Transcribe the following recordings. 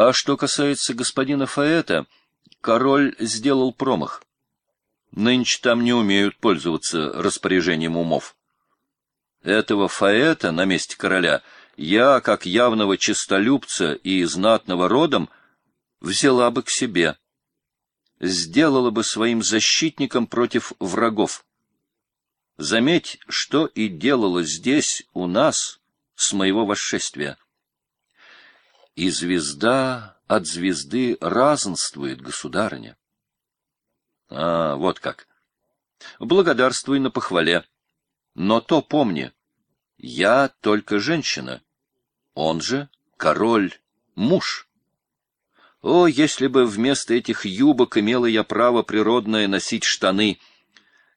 А что касается господина Фаэта, король сделал промах. Нынче там не умеют пользоваться распоряжением умов. Этого Фаэта на месте короля я, как явного честолюбца и знатного родом, взяла бы к себе, сделала бы своим защитником против врагов. Заметь, что и делала здесь, у нас, с моего восшествия. И звезда от звезды разнствует, государыня. А, вот как. Благодарствуй на похвале. Но то помни, я только женщина, он же король, муж. О, если бы вместо этих юбок имела я право природное носить штаны,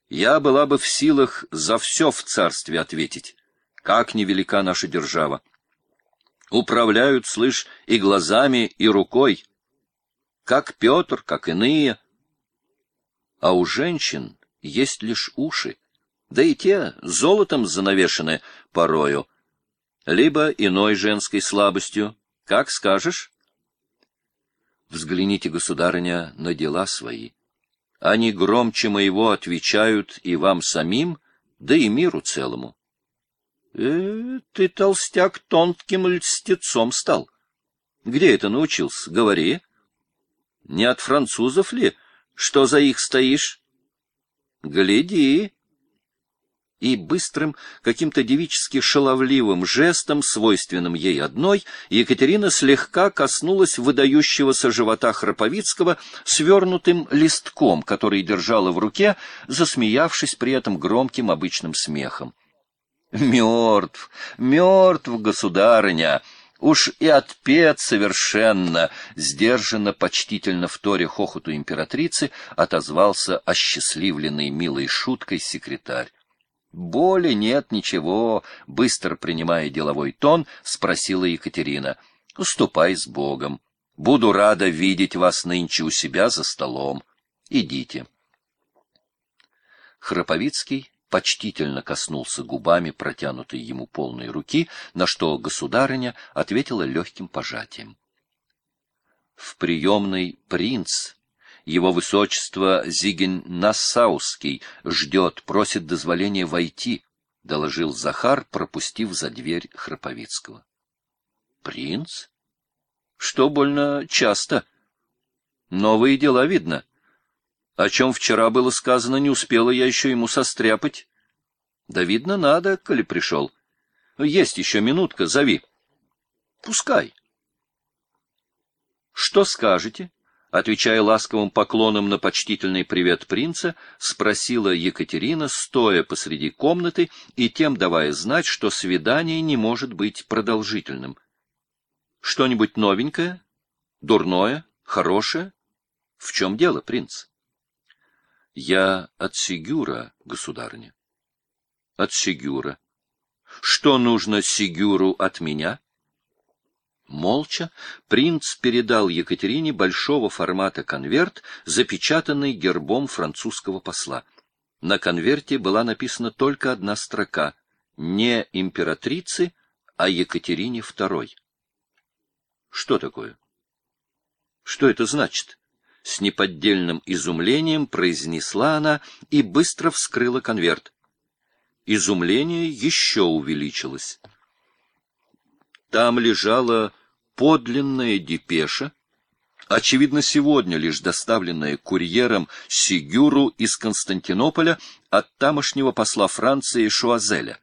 я была бы в силах за все в царстве ответить, как невелика наша держава. Управляют, слышь, и глазами, и рукой, как Петр, как иные. А у женщин есть лишь уши, да и те золотом занавешены порою, либо иной женской слабостью. Как скажешь? Взгляните, государыня, на дела свои. Они громче моего отвечают и вам самим, да и миру целому. Э, ты, толстяк, тонким льстецом стал. Где это научился? Говори. Не от французов ли? Что за их стоишь? Гляди и быстрым, каким-то девически шаловливым жестом, свойственным ей одной, Екатерина слегка коснулась выдающегося живота Храповицкого свернутым листком, который держала в руке, засмеявшись при этом громким обычным смехом. «Мертв, мертв, государыня!» Уж и отпет совершенно, сдержанно, почтительно в торе хохоту императрицы, отозвался осчастливленный милой шуткой секретарь. Боли нет ничего, быстро принимая деловой тон, спросила Екатерина. Уступай с Богом. Буду рада видеть вас нынче у себя за столом. Идите. Храповицкий почтительно коснулся губами протянутой ему полной руки, на что государыня ответила легким пожатием. В приемной принц его высочество Зиген Нассауский ждет, просит дозволения войти, — доложил Захар, пропустив за дверь Храповицкого. — Принц? Что больно часто? Новые дела видно. О чем вчера было сказано, не успела я еще ему состряпать. Да, видно, надо, коли пришел. Есть еще минутка, зови. Пускай. Что скажете? — Отвечая ласковым поклоном на почтительный привет принца, спросила Екатерина, стоя посреди комнаты и тем давая знать, что свидание не может быть продолжительным. «Что-нибудь новенькое? Дурное? Хорошее? В чем дело, принц?» «Я от Сигюра, государыня». «От Сигюра. Что нужно Сигюру от меня?» Молча принц передал Екатерине большого формата конверт, запечатанный гербом французского посла. На конверте была написана только одна строка «Не императрицы, а Екатерине II». Что такое? Что это значит? С неподдельным изумлением произнесла она и быстро вскрыла конверт. Изумление еще увеличилось. Там лежала подлинная депеша, очевидно, сегодня лишь доставленная курьером Сигюру из Константинополя от тамошнего посла Франции Шуазеля.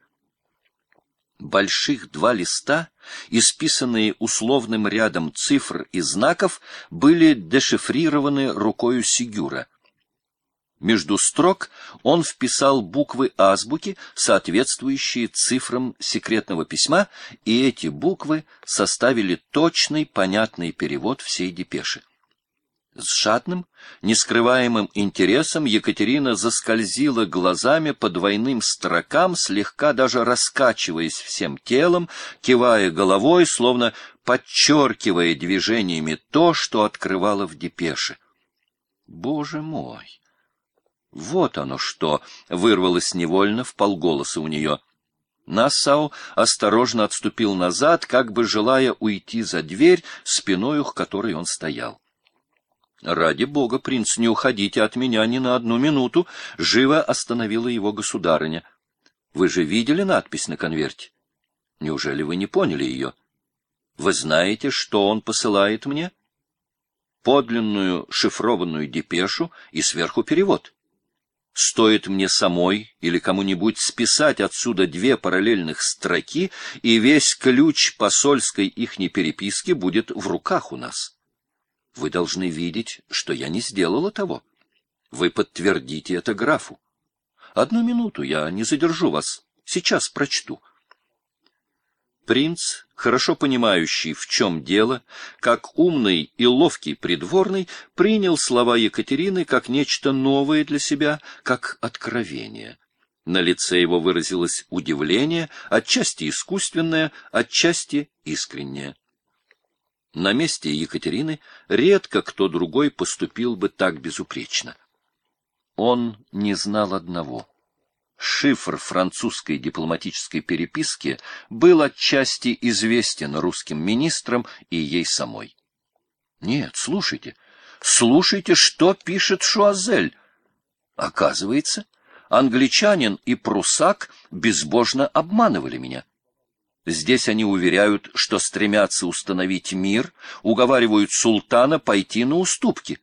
Больших два листа, исписанные условным рядом цифр и знаков, были дешифрированы рукою Сигюра — между строк он вписал буквы азбуки, соответствующие цифрам секретного письма, и эти буквы составили точный, понятный перевод всей депеши. С жадным, нескрываемым интересом Екатерина заскользила глазами по двойным строкам, слегка даже раскачиваясь всем телом, кивая головой, словно подчеркивая движениями то, что открывала в депеше. Боже мой! Вот оно что! — вырвалось невольно в полголоса у нее. Нассау осторожно отступил назад, как бы желая уйти за дверь, спиною к которой он стоял. «Ради бога, принц, не уходите от меня ни на одну минуту!» — живо остановила его государыня. «Вы же видели надпись на конверте? Неужели вы не поняли ее? Вы знаете, что он посылает мне?» «Подлинную шифрованную депешу и сверху перевод». Стоит мне самой или кому-нибудь списать отсюда две параллельных строки, и весь ключ посольской ихней переписки будет в руках у нас. Вы должны видеть, что я не сделала того. Вы подтвердите это графу. Одну минуту, я не задержу вас. Сейчас прочту. Принц, хорошо понимающий, в чем дело, как умный и ловкий придворный, принял слова Екатерины как нечто новое для себя, как откровение. На лице его выразилось удивление, отчасти искусственное, отчасти искреннее. На месте Екатерины редко кто другой поступил бы так безупречно. Он не знал одного. Шифр французской дипломатической переписки был отчасти известен русским министрам и ей самой. Нет, слушайте, слушайте, что пишет Шуазель. Оказывается, англичанин и прусак безбожно обманывали меня. Здесь они уверяют, что стремятся установить мир, уговаривают султана пойти на уступки.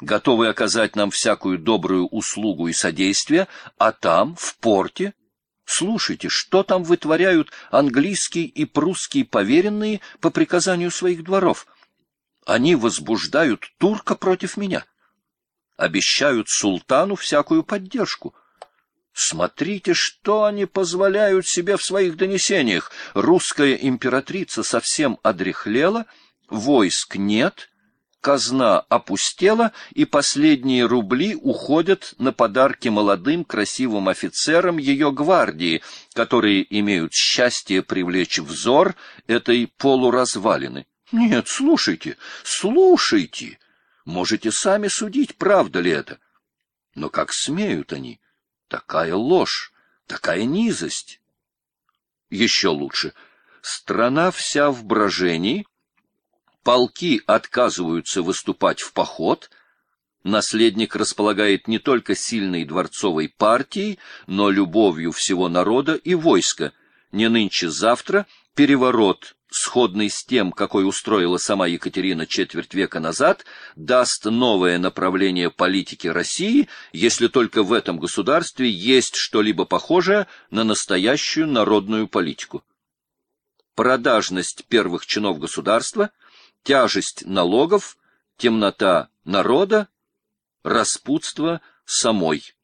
Готовы оказать нам всякую добрую услугу и содействие, а там, в порте, слушайте, что там вытворяют английские и прусские поверенные по приказанию своих дворов. Они возбуждают турка против меня. Обещают султану всякую поддержку. Смотрите, что они позволяют себе в своих донесениях. Русская императрица совсем одряхлела, войск нет, казна опустела, и последние рубли уходят на подарки молодым красивым офицерам ее гвардии, которые имеют счастье привлечь взор этой полуразвалины. Нет, слушайте, слушайте. Можете сами судить, правда ли это. Но как смеют они? Такая ложь, такая низость. Еще лучше. Страна вся в брожении, полки отказываются выступать в поход, наследник располагает не только сильной дворцовой партией, но любовью всего народа и войска. Не нынче-завтра переворот сходный с тем, какой устроила сама Екатерина четверть века назад, даст новое направление политики России, если только в этом государстве есть что-либо похожее на настоящую народную политику. Продажность первых чинов государства, тяжесть налогов, темнота народа, распутство самой